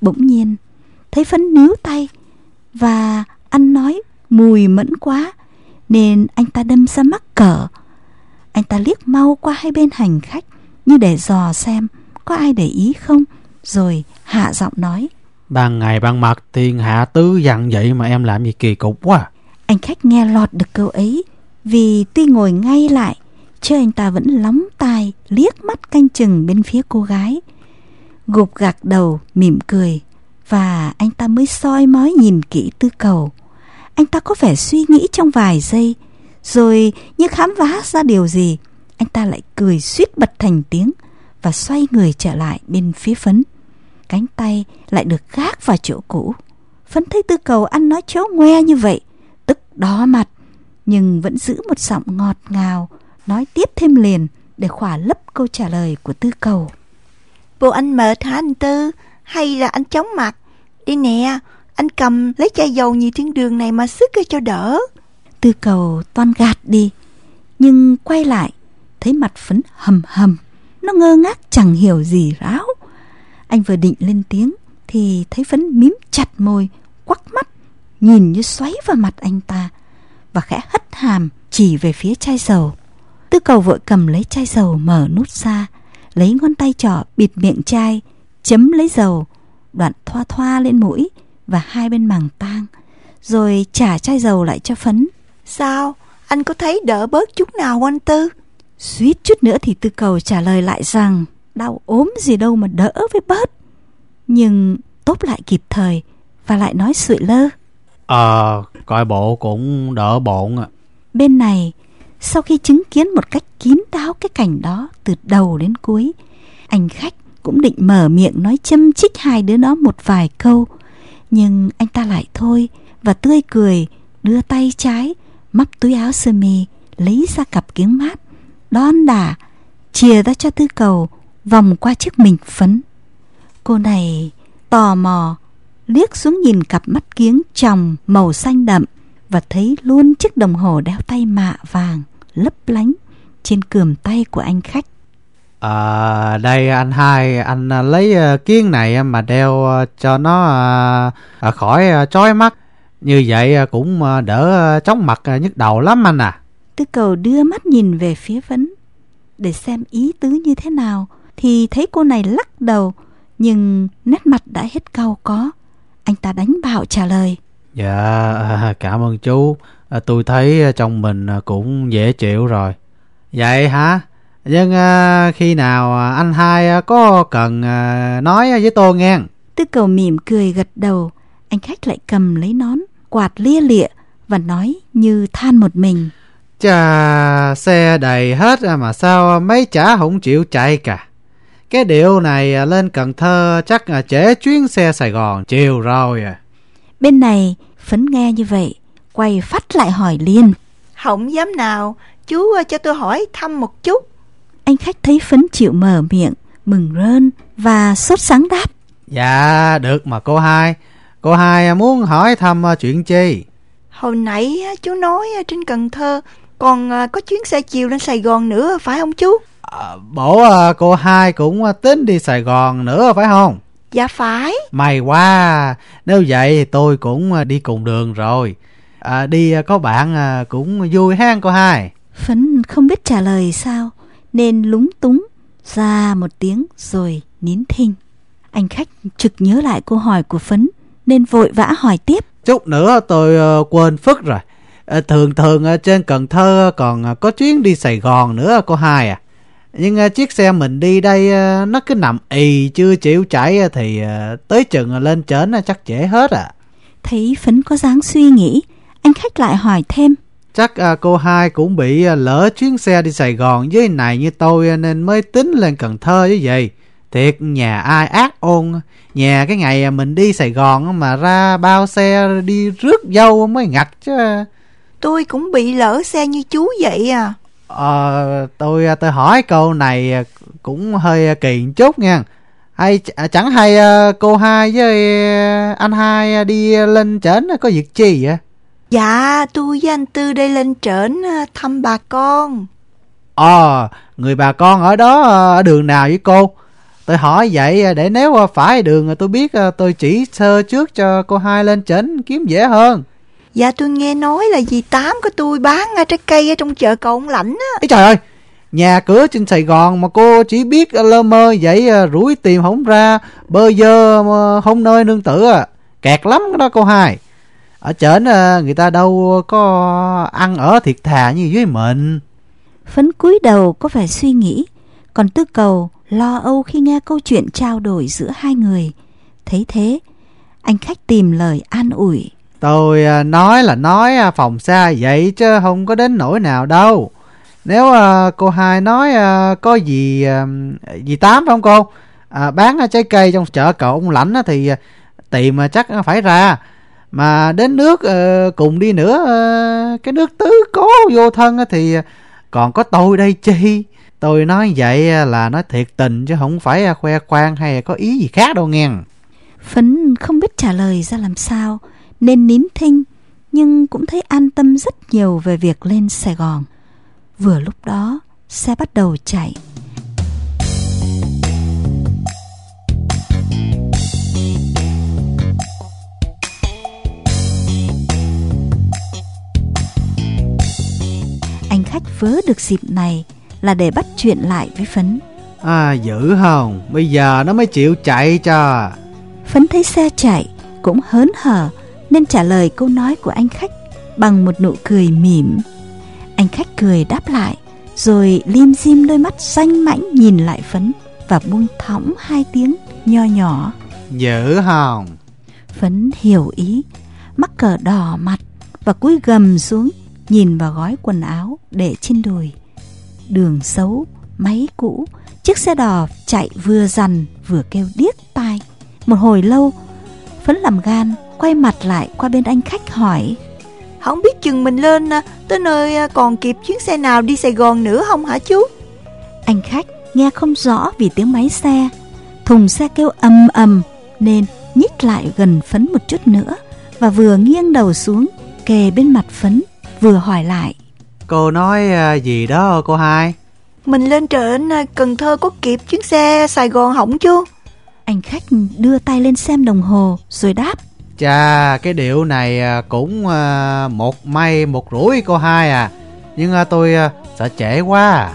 Bỗng nhiên, thấy phấn níu tay và anh nói mùi mẫn quá nên anh ta đâm ra mắc cỡ. Anh ta liếc mau qua hai bên hành khách như để dò xem có ai để ý không rồi hạ giọng nói Ban ngày ban mặt thiên hạ tứ dặn vậy mà em làm gì kỳ cục quá. Anh khách nghe lọt được câu ấy, Vì tuy ngồi ngay lại, Chứ anh ta vẫn lóng tai, Liếc mắt canh chừng bên phía cô gái. Gục gạc đầu, mỉm cười, Và anh ta mới soi mói nhìn kỹ tư cầu. Anh ta có vẻ suy nghĩ trong vài giây, Rồi như khám phá ra điều gì, Anh ta lại cười suýt bật thành tiếng Và xoay người trở lại bên phía phấn cánh tay lại được gác vào chỗ cũ. Phấn thấy tư cầu ăn nói chó ngoe như vậy, tức đỏ mặt, nhưng vẫn giữ một giọng ngọt ngào, nói tiếp thêm liền để khỏa lấp câu trả lời của tư cầu. Bộ anh mệt hả anh Tư? Hay là anh chóng mặt? Đi nè, anh cầm lấy chai dầu nhì thiên đường này mà sức cho đỡ. Tư cầu toan gạt đi, nhưng quay lại, thấy mặt phấn hầm hầm. Nó ngơ ngác chẳng hiểu gì ráo. Anh vừa định lên tiếng, thì thấy phấn mím chặt môi, quắc mắt, nhìn như xoáy vào mặt anh ta, và khẽ hất hàm chỉ về phía chai dầu. Tư cầu vội cầm lấy chai dầu mở nút ra, lấy ngón tay trỏ bịt miệng chai, chấm lấy dầu, đoạn thoa thoa lên mũi và hai bên màng tang, rồi trả chai dầu lại cho phấn. Sao? Anh có thấy đỡ bớt chút nào anh Tư? Suýt chút nữa thì tư cầu trả lời lại rằng đau ốm gì đâu mà đỡ với bớt. Nhưng tốt lại kịp thời và lại nói sụi lơ. Ờ, coi bộ cũng đỡ bộn à. Bên này, sau khi chứng kiến một cách kín đáo cái cảnh đó từ đầu đến cuối, anh khách cũng định mở miệng nói châm chích hai đứa nó một vài câu. Nhưng anh ta lại thôi và tươi cười đưa tay trái móc túi áo sơ mi lấy ra cặp kiếng mát đon đả chia ra cho tư cầu vòng qua chiếc mình phấn. Cô này tò mò liếc xuống nhìn cặp mắt kiếng tròng màu xanh đậm và thấy luôn chiếc đồng hồ đeo tay mạ vàng lấp lánh trên cườm tay của anh khách. À, đây anh hai anh à, lấy à, kiếng này mà đeo à, cho nó à, khỏi chói mắt. Như vậy cũng đỡ chóng mặt nhức đầu lắm anh à. Tư cầu đưa mắt nhìn về phía vấn để xem ý tứ như thế nào thì thấy cô này lắc đầu nhưng nét mặt đã hết cau có. Anh ta đánh bạo trả lời. Dạ cảm ơn chú. Tôi thấy trong mình cũng dễ chịu rồi. Vậy hả? Nhưng à, khi nào anh hai có cần à, nói với tôi nghe? Tư cầu mỉm cười gật đầu. Anh khách lại cầm lấy nón quạt lia lịa và nói như than một mình. Chà xe đầy hết mà sao mấy chả không chịu chạy cả cái điệu này lên Cần Thơ chắc trễ chuyến xe Sài Gòn chiều rồi à. Bên này Phấn nghe như vậy Quay phát lại hỏi liền. Không dám nào Chú cho tôi hỏi thăm một chút. Anh khách thấy Phấn chịu mở miệng Mừng rơn và sốt sáng đáp. Dạ được mà cô hai. Cô hai muốn hỏi thăm chuyện chi? Hồi nãy chú nói trên Cần Thơ Còn có chuyến xe chiều lên Sài Gòn nữa phải không chú à, Bộ cô hai cũng tính đi Sài Gòn nữa phải không? Dạ phải. May quá. Nếu vậy thì tôi cũng đi cùng đường rồi. À, Đi có bạn cũng vui ha cô hai. Phấn không biết trả lời sao Nên lúng túng Ra một tiếng rồi nín thinh. Anh khách trực nhớ lại câu hỏi của Phấn Nên vội vã hỏi tiếp. Chút nữa tôi uh, quên phức rồi. Uh, Thường thường uh, trên Cần Thơ còn có chuyến đi Sài Gòn nữa cô hai à nhưng uh, chiếc xe mình đi đây uh, nó cứ nằm ì chưa chịu chạy uh, thì uh, tới chừng lên trển uh, chắc trễ hết à. Thấy phấn có dáng suy nghĩ anh khách lại hỏi thêm. Chắc uh, cô hai cũng bị uh, lỡ chuyến xe đi sài gòn với này như tôi uh, nên mới tính lên cần thơ với vậy thiệt nhà ai ác ôn. Nhà cái ngày mình đi sài gòn mà ra bao xe đi rước dâu mới ngặt chứ. Tôi cũng bị lỡ xe như chú vậy à Ờ, tôi tôi hỏi câu này cũng hơi kỳ một chút nha. Hay chẳng hay cô hai với anh hai đi lên trển có việc chi vậy? Dạ, tôi với anh Tư đây lên trển thăm bà con. Ờ, người bà con ở đó ở đường nào với cô? Tôi hỏi vậy để nếu phải đường tôi biết tôi chỉ sơ trước cho cô hai lên trển kiếm dễ hơn. Dạ tôi nghe nói là dì Tám của tôi bán trái cây ở trong chợ cầu ông Lãnh á. Ê trời ơi, nhà cửa trên Sài Gòn mà cô chỉ biết lơ mơ vậy à, rủi tìm không ra, bơ dơ mà không nơi nương tựa. À. Kẹt lắm đó cô hai. Ở trển à, người ta đâu có ăn ở thiệt thà như dưới mình. Phấn cúi đầu có vẻ suy nghĩ, còn tư cầu lo âu khi nghe câu chuyện trao đổi giữa hai người. Thấy thế, anh khách tìm lời an ủi. Tôi à, nói là nói à, phòng xa vậy chứ không có đến nỗi nào đâu. Nếu uh, cô hai nói có gì gì tám không cô? À, bán trái cây trong chợ cậu ông lãnh thì tìm chắc phải ra. Mà đến nước uh, cùng đi nữa uh, Cái nước tứ cố vô thân thì còn có tôi đây chi Tôi nói vậy là nói thiệt tình chứ không phải khoe khoang hay có ý gì khác đâu nghe Phấn không biết trả lời ra làm sao nên nín thinh Nhưng cũng thấy an tâm rất nhiều về việc lên Sài Gòn. Vừa lúc đó xe bắt đầu chạy. Anh khách vớ được dịp này là để bắt chuyện lại với Phấn. À dữ không? Bây giờ nó mới chịu chạy cho. Phấn thấy xe chạy Cũng hớn hở Nên trả lời câu nói của anh khách Bằng một nụ cười mỉm. Anh khách cười đáp lại Rồi lim dim đôi mắt xanh mãnh Nhìn lại Phấn Và buông thõng hai tiếng nho nhỏ. Dữ không? Phấn hiểu ý Mắc cờ đỏ mặt Và cúi gầm xuống Nhìn vào gói quần áo để trên đùi. Đường xấu, máy cũ Chiếc xe đỏ chạy vừa dằn vừa kêu điếc tai. Một hồi lâu Phấn làm gan Quay mặt lại qua bên anh khách hỏi. Không biết chừng mình lên à, Tới nơi à, còn kịp chuyến xe nào đi Sài Gòn nữa không hả chú? Anh khách nghe không rõ vì tiếng máy xe. Thùng xe kêu ầm ầm Nên nhích lại gần Phấn một chút nữa Và vừa nghiêng đầu xuống Kề bên mặt Phấn Vừa hỏi lại. Cô nói à, gì đó cô hai? Mình lên trển Cần Thơ có kịp chuyến xe Sài Gòn hỏng chưa Anh khách đưa tay lên xem đồng hồ Rồi đáp Chà cái điệu này à, cũng à, một may một rủi cô hai à. Nhưng tôi sợ trễ quá.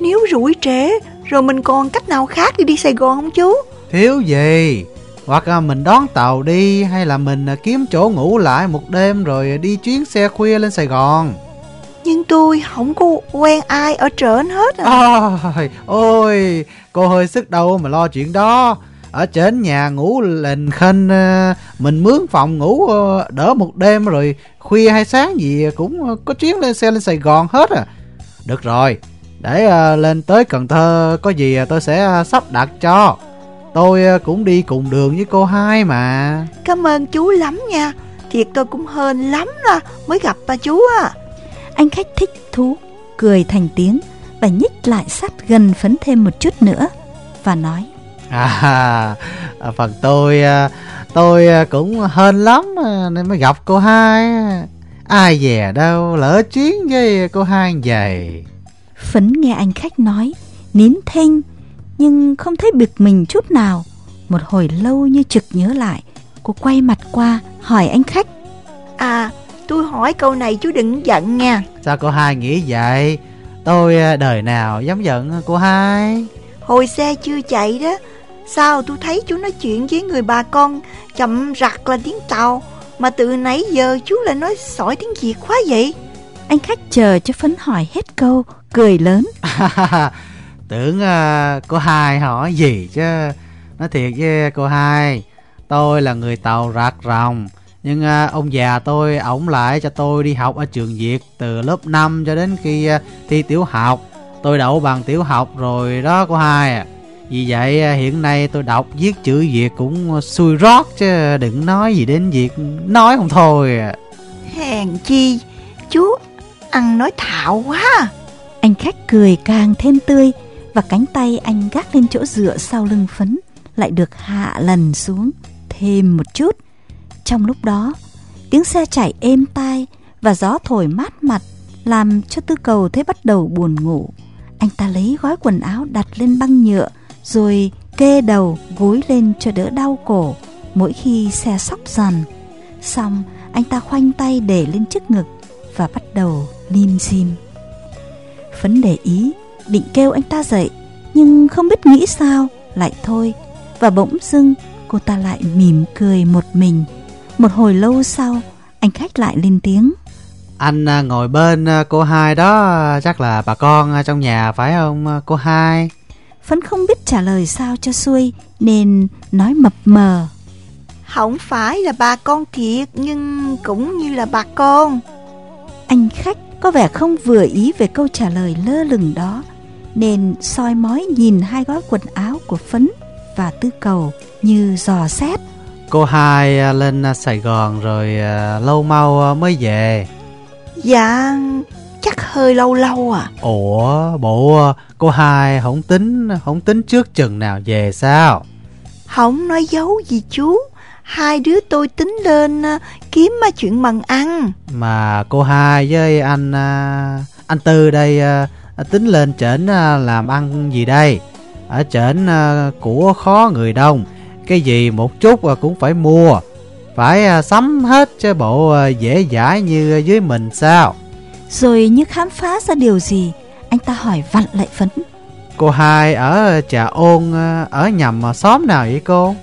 Nếu rủi trễ Rồi mình còn cách nào khác để đi Sài Gòn không chú? Thiếu gì? Hoặc mình đón tàu đi Hay là mình kiếm chỗ ngủ lại một đêm Rồi đi chuyến xe khuya lên Sài Gòn? Nhưng tôi không có quen ai ở trển hết à. Ôi, ôi cô hơi sức đâu mà lo chuyện đó ở trên nhà ngủ lên khênh ờ, mình mướn phòng ngủ ờ, đỡ một đêm rồi khuya hay sáng gì cũng ờ, có chuyến lên xe lên sài gòn hết à. Được rồi, để lên tới cần thơ, có gì tôi sẽ sắp đặt cho. Tôi cũng đi cùng đường với cô hai mà. Cảm ơn chú lắm nha, thiệt tôi cũng hên lắm là mới gặp ba chú à anh khách thích thú, cười thành tiếng và nhích lại sát gần phấn thêm một chút nữa và nói à phần tôi tôi cũng hên lắm nên mới gặp cô hai. Ai dè đâu lỡ chuyến với cô hai vậy phấn nghe anh khách nói nín thinh nhưng không thấy bực mình chút nào. Một hồi lâu như trực nhớ lại cô quay mặt qua hỏi anh khách. À Tôi hỏi câu này chú đừng giận nha. Sao cô hai nghĩ vậy? Tôi à, đời nào dám giận cô hai? Hồi xe chưa chạy đó Sao tôi thấy chú nói chuyện với người bà con Chậm rặt là tiếng Tàu Mà từ nãy giờ chú lại nói sỏi tiếng Việt quá vậy? Anh khách chờ cho phấn hỏi hết câu Cười lớn. Tưởng uh, cô hai hỏi gì chứ? Nói thiệt với cô hai Tôi là người Tàu rạc ròng nhưng à, ông già tôi ổng lại cho tôi đi học ở trường Việt từ lớp 5 cho đến khi à, thi tiểu học. Tôi đậu bằng tiểu học rồi đó cô hai à vì vậy à, hiện nay tôi đọc viết chữ Việt cũng xui rót chứ đừng nói gì đến việc nói không thôi à. Hèn chi chú ăn nói thạo quá Anh khách cười càng thêm tươi Và cánh tay anh gác lên chỗ dựa sau lưng phấn Lại được hạ lần xuống Thêm một chút trong lúc đó, tiếng xe chạy êm tai và gió thổi mát mặt làm cho tư cầu thấy bắt đầu buồn ngủ. Anh ta lấy gói quần áo đặt lên băng nhựa rồi kê đầu gối lên cho đỡ đau cổ mỗi khi xe sóc dần. Xong, anh ta khoanh tay để lên trước ngực và bắt đầu lim dim. Phấn để ý, định kêu anh ta dậy, nhưng không biết nghĩ sao, lại thôi và bỗng dưng, cô ta lại mỉm cười một mình một hồi lâu sau, Anh khách lại lên tiếng Anh à, ngồi bên à, cô hai đó, Chắc là bà con à, trong nhà, phải không cô hai Phấn không biết trả lời sao cho xuôi Nên nói mập mờ. Không phải là bà con thiệt Nhưng cũng như là bà con. Anh khách có vẻ không vừa ý về câu trả lời lơ lửng đó Nên soi mói nhìn hai gói quần áo của Phấn và Tư Cầu như dò xét. Cô hai à, lên à, Sài Gòn rồi à, lâu mau mới về. Dạ chắc hơi lâu lâu à. Ủa bộ cô hai không tính không tính trước chừng nào về sao? Không nói giấu gì chú. Hai đứa tôi tính lên kiếm chuyện mần ăn. Mà cô hai với anh anh Tư đây tính lên trển làm ăn gì đây? Ở trển của khó người đông. Cái gì một chút cũng phải mua. Phải sắm hết cho bộ dễ dãi như dưới mình sao? Rồi như khám phá ra điều gì Anh ta hỏi vặn lại phấn. Cô hai ở trà ôn à, Ở nhầm xóm nào vậy cô?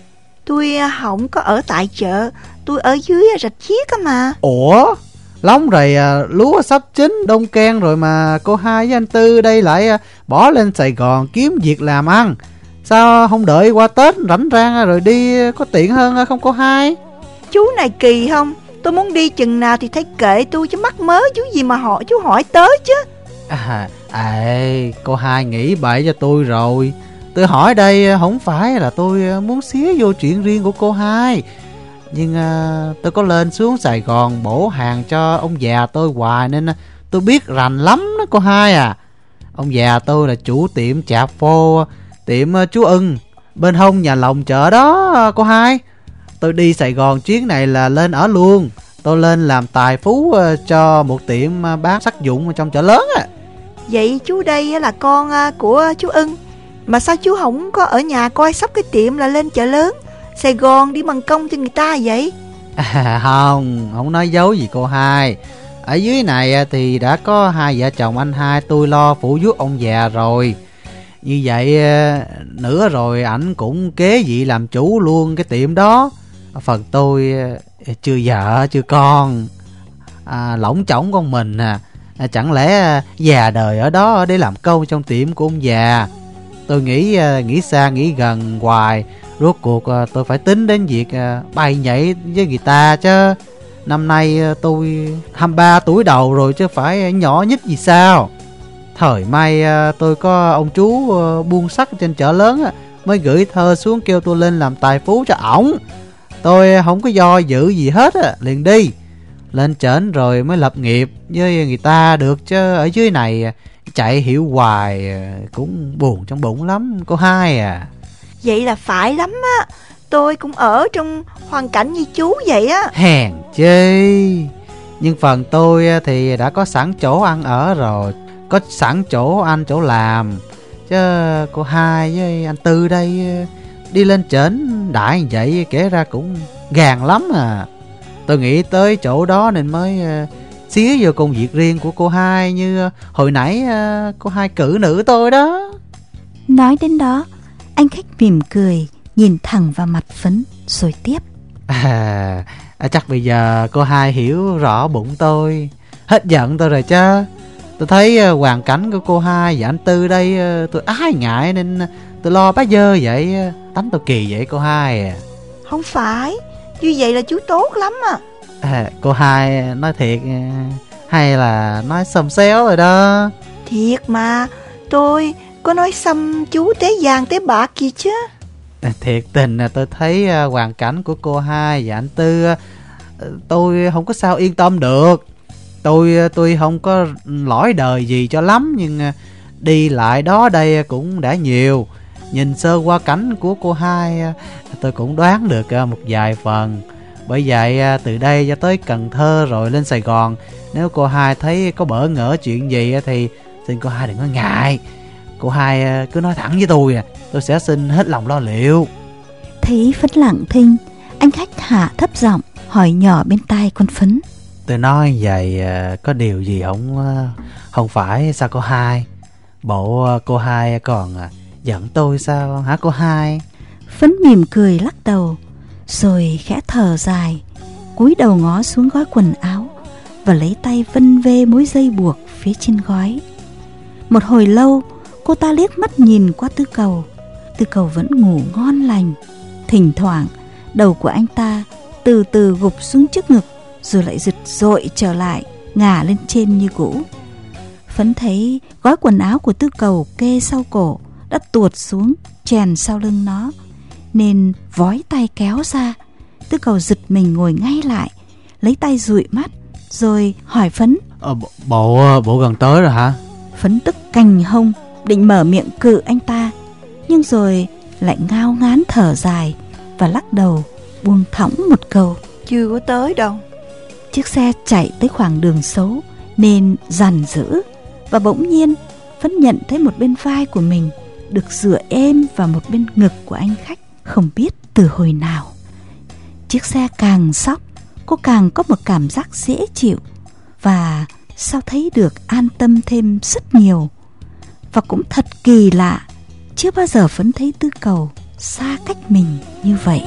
Tôi không có ở tại chợ. Tôi ở dưới rạch chiếc á mà. Ủa? Lóng rồi lúa sắp chín đông ken rồi mà cô hai với anh Tư đây lại bỏ lên Sài Gòn kiếm việc làm ăn. Sao không đợi qua Tết rảnh rang rồi đi có tiện hơn không cô hai? Chú này kỳ không? Tôi muốn đi chừng nào thì thấy kệ tôi chứ mắc mớ chú gì mà họ chú hỏi tới chứ À, à cô hai nghĩ bậy cho tôi rồi. Tôi hỏi đây không phải là tôi ờ, muốn xía vô chuyện riêng của cô hai. Nhưng à, tôi có lên xuống Sài Gòn bổ hàng cho ông già tôi hoài Nên ờ, tôi biết rành lắm đó cô hai à. Ông già tôi là chủ tiệm chạp phô Tiệm chú ưng Bên hông nhà lòng chợ đó cô hai. Tôi đi Sài Gòn chuyến này là lên ở luôn. Tôi lên làm tài phú cho một tiệm bán sắc dụng trong chợ lớn à Vậy chú đây là con à, của chú ưng. Mà sao chú không có ở nhà coi sóc cái tiệm là lên chợ lớn? Sài Gòn đi bằng công cho người ta vậy? À, Không, không nói dấu gì cô hai. Ở dưới này à, thì đã có hai vợ chồng anh hai tôi lo phụ giúp ông già rồi. Như vậy à, nữa rồi ảnh cũng kế vị làm chủ luôn cái tiệm đó. Phần tôi chưa vợ chưa con. À, lỏng chổng con mình à à chẳng lẽ à, già đời ở đó để làm câu trong tiệm của ông già? Tôi nghĩ à, nghĩ xa nghĩ gần hoài. Rốt cuộc à, tôi phải tính đến việc bay nhảy với người ta chứ. Năm nay tôi 23 tuổi đầu rồi chứ phải nhỏ nhất gì sao? Thời may à, tôi có ông chú à, buôn sắt trên chợ lớn Mới gửi thơ xuống kêu tôi lên làm tài phú cho ổng. Tôi không có do dự gì hết liền đi. Lên trển rồi mới lập nghiệp với người ta được chứ. Ở dưới này chạy hiểu hoài cũng buồn trong bụng lắm cô hai à. Vậy là phải lắm á. Tôi cũng ở trong hoàn cảnh như chú vậy á. Hèn chi. Nhưng phần tôi thì đã có sẵn chỗ ăn ở rồi có sẵn chỗ ăn chỗ làm. Chứ cô hai với anh tư đây đi lên trển đại vậy kể ra cũng gàn lắm à tôi nghĩ tới chỗ đó nên mới uh, xía vô công việc riêng của cô hai như hồi nãy uh, cô hai cử nữ tôi đó nói đến đó anh khách mỉm cười nhìn thẳng vào mặt phấn rồi tiếp à, à chắc bây giờ cô hai hiểu rõ bụng tôi hết giận tôi rồi chứ Tôi thấy uh, hoàn cảnh của cô hai và anh Tư đây uh, tôi ái ngại nên tôi lo bá dơ vậy. Tánh tôi kỳ vậy cô hai à. Không phải, như vậy là chú tốt lắm à. à cô hai nói thiệt hay là nói xầm xéo rồi đó. Thiệt mà, tôi có nói xăm chú té vàng té bạc gì chứ. À, thiệt tình là tôi thấy hoàn cảnh của cô hai và anh Tư tôi không có sao yên tâm được tôi tôi không có lõi đời gì cho lắm nhưng à, đi lại đó đây cũng đã nhiều nhìn sơ qua cảnh của cô hai à, tôi cũng đoán được à, một vài phần. Bởi vậy từ đây cho tới cần thơ rồi lên sài gòn nếu cô hai thấy có bỡ ngỡ chuyện gì thì xin cô hai đừng có ngại. Cô hai cứ nói thẳng với tôi tôi sẽ xin hết lòng lo liệu. Thấy phấn lặng thinh anh khách hạ thấp giọng hỏi nhỏ bên tai con phấn. Tôi nói vậy à, có điều gì không à, không phải sao cô hai? Bộ à, cô hai còn giận tôi sao? Hả cô hai? Phấn mỉm cười lắc đầu, rồi khẽ thở dài, cúi đầu ngó xuống gói quần áo và lấy tay vân vê mối dây buộc phía trên gói. Một hồi lâu, cô ta liếc mắt nhìn qua tư cầu. Tư cầu vẫn ngủ ngon lành, thỉnh thoảng đầu của anh ta từ từ gục xuống trước ngực rồi lại giật dội trở lại, ngả lên trên như cũ. Phấn thấy gói quần áo của tư cầu kê sau cổ đã tuột xuống chèn sau lưng nó nên vói tay kéo ra. Tư cầu giật mình ngồi ngay lại Lấy tay dụi mắt Rồi hỏi Phấn. Ờ, bộ, bộ gần tới rồi hả? Phấn tức cành hông Định mở miệng cự anh ta Nhưng rồi lại ngao ngán thở dài Và lắc đầu buông thõng một câu. Chưa có tới đâu. Chiếc xe chạy tới khoảng đường xấu Nên dằn dữ. Và bỗng nhiên Phấn nhận thấy một bên vai của mình được dựa êm vào một bên ngực của anh khách, Không biết từ hồi nào. Chiếc xe càng sóc, Cô càng có một cảm giác dễ chịu Và sao thấy được an tâm thêm rất nhiều. Và cũng thật kỳ lạ, Chưa bao giờ Phấn thấy tư cầu xa cách mình như vậy.